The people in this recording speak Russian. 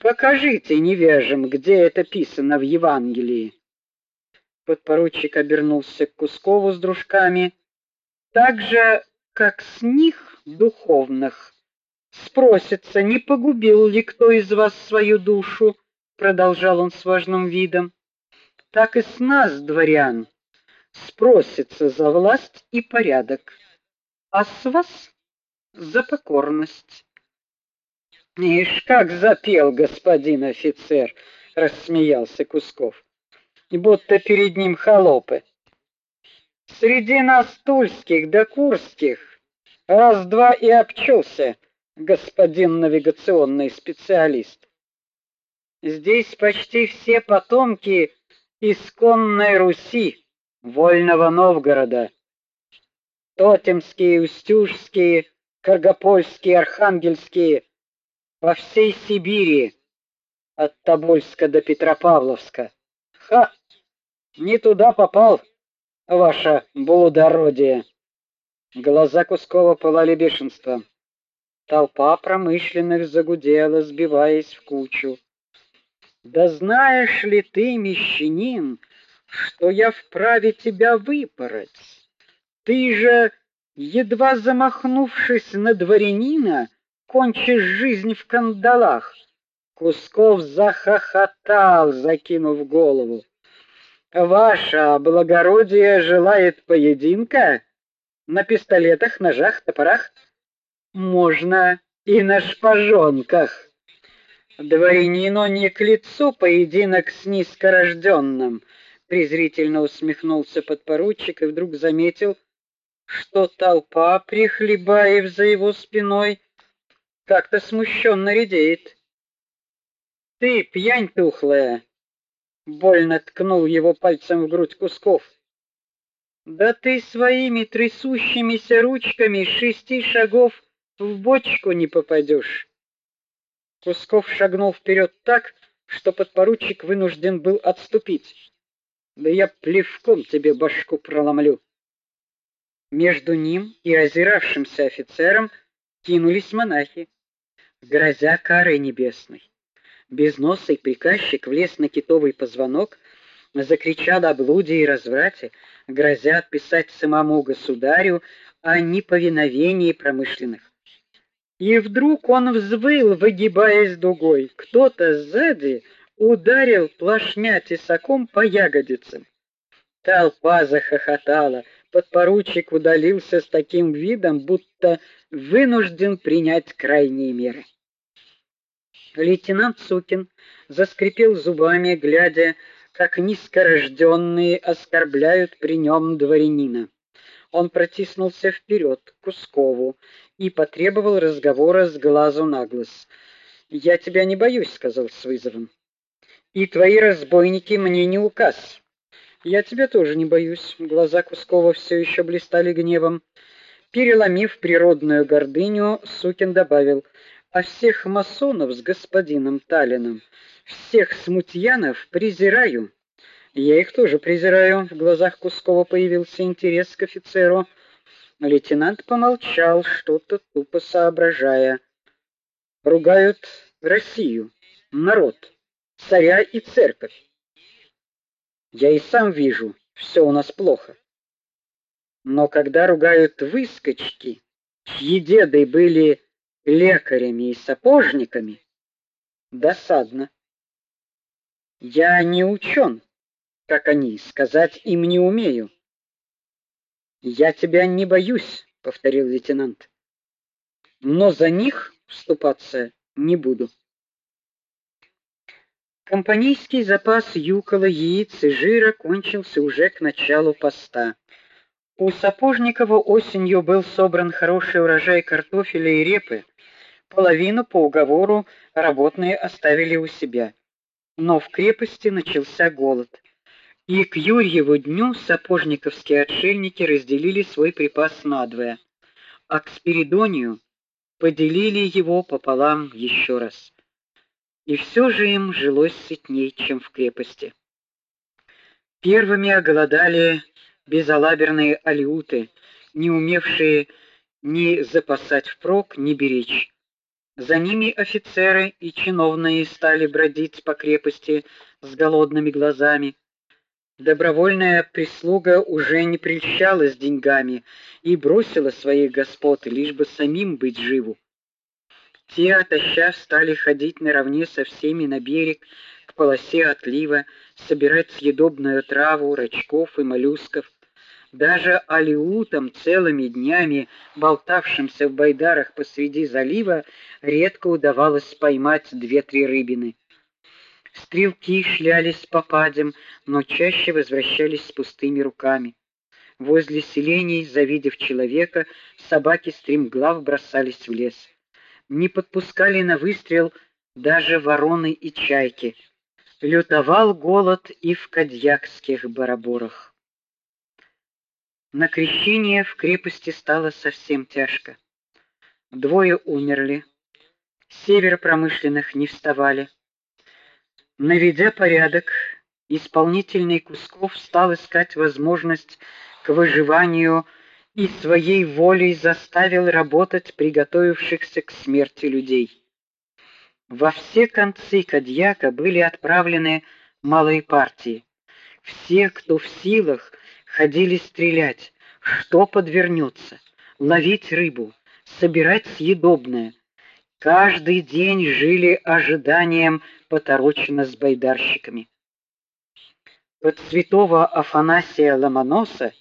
Покажите невежим, где это писано в Евангелии. Подпоручик обернулся к Кускову с дружками, так же, как с них духовных. Спросится, не погубил ли кто из вас свою душу, продолжал он с важным видом. Так и с нас, дворян, спросится за власть и порядок, а с вас за покорность. Ишь, как запел господин офицер, рассмеялся Кусков. Будто перед ним холопы. Среди нас тульских да курских раз-два и обчелся господин навигационный специалист. Здесь почти все потомки исконной Руси, Вольного Новгорода. Тотемские, Устюжские, Каргопольские, Архангельские, по всей Сибири, от Тобольска до Петропавловска. Ха! Не туда попал, ваше благородие. Глаза Кускова пылали бешенством. Толпа промышленных загудела, сбиваясь в кучу. Да знаешь ли ты, мещанин, что я вправе тебя выпороть? Ты же, едва замахнувшись на дворянина, кончишь жизнь в кандалах. Кусков захохотал, закинув голову. Ваше благородие желает поединка на пистолетах, ножах, топорах? Можно и на шпажонках. Дворянину не к лицу поединок с низкорожденным, презрительно усмехнулся подпоручик и вдруг заметил, что толпа, прихлебаев за его спиной, как-то смущенно редеет. Ты, пьянь тухлая, больно ткнул его пальцем в грудь Кусков. Да ты своими трясущимися ручками шести шагов в бочку не попадешь. Кусков шагнул вперед так, что подпоручик вынужден был отступить. Да я плевком тебе башку проломлю. Между ним и озиравшимся офицером кинулись монахи, грозя карой небесной. Безносый приказчик влез на китовый позвонок, закричал о блуде и разврате, грозя отписать самому государю о неповиновении промышленных. И вдруг он взвыл, выгибаясь дугой. Кто-то сзади ударил плашмя тесаком по ягодицам. Толпа захохотала. Подпоручик удалился с таким видом, будто вынужден принять крайние меры. Лейтенант Сукин заскрипел зубами, глядя, как низкорожденные оскорбляют при нем дворянина. Он протиснулся вперед к Кускову и потребовал разговора с глазу на глаз. "Я тебя не боюсь", сказал с вызовом. "И твои разбойники мне не указ". "Я тебя тоже не боюсь". Глаза Кускова все еще блистали гневом. Переломив природную гордыню, Сукин добавил: "А всех масонов с господином Талиным, всех смутьянов презираю". "Я их тоже презираю". В глазах Кускова появился интерес к офицеру. Лейтенант помолчал, что-то тупо соображая. Ругают Россию, народ, царя и церковь. Я и сам вижу, все у нас плохо. Но когда ругают выскочки, чьи деды были лекарями и сапожниками, досадно. Я не учен, как они, сказать им не умею. Я тебя не боюсь, повторил лейтенант. Но за них вступаться не буду. Компанейский запас юкола, яиц и жира кончился уже к началу поста. У Сапожникова осенью был собран хороший урожай картофеля и репы. Половину по уговору работные оставили у себя. Но в крепости начался голод. И к Юрьеву дню сапожниковские отшельники разделили свой припас надвое, а к Спиридонию поделили его пополам еще раз. И все же им жилось сытней, чем в крепости. Первыми оголодали безалаберные алиуты, не умевшие ни запасать впрок, ни беречь. За ними офицеры и чиновные стали бродить по крепости с голодными глазами. Добровольная прислуга уже не прельщалась деньгами и бросила своих господ, лишь бы самим быть живу. Те, отощав, стали ходить наравне со всеми на берег к полосе отлива, собирать съедобную траву, рачков и моллюсков. Даже алиутам целыми днями, болтавшимся в байдарах посреди залива, редко удавалось поймать две-три рыбины. Стрелки шлялись по падям, но чаще возвращались с пустыми руками. Возле селений, завидев человека, собаки стремглав бросались в лес. Не подпускали на выстрел даже вороны и чайки. Лютовал голод и в кадьякских бараборах. На крещение в крепости стало совсем тяжко. Двое умерли. Север промышленных не вставали. Наведя порядок, исполнительный Кусков стал искать возможность к выживанию и своей волей заставил работать приготовившихся к смерти людей. Во все концы Кадьяка были отправлены малые партии. Все, кто в силах, ходили стрелять, что подвернется, ловить рыбу, собирать съедобное, каждый день жили ожиданием поторочено с байдарщиками. Под святого Афанасия Ломоноса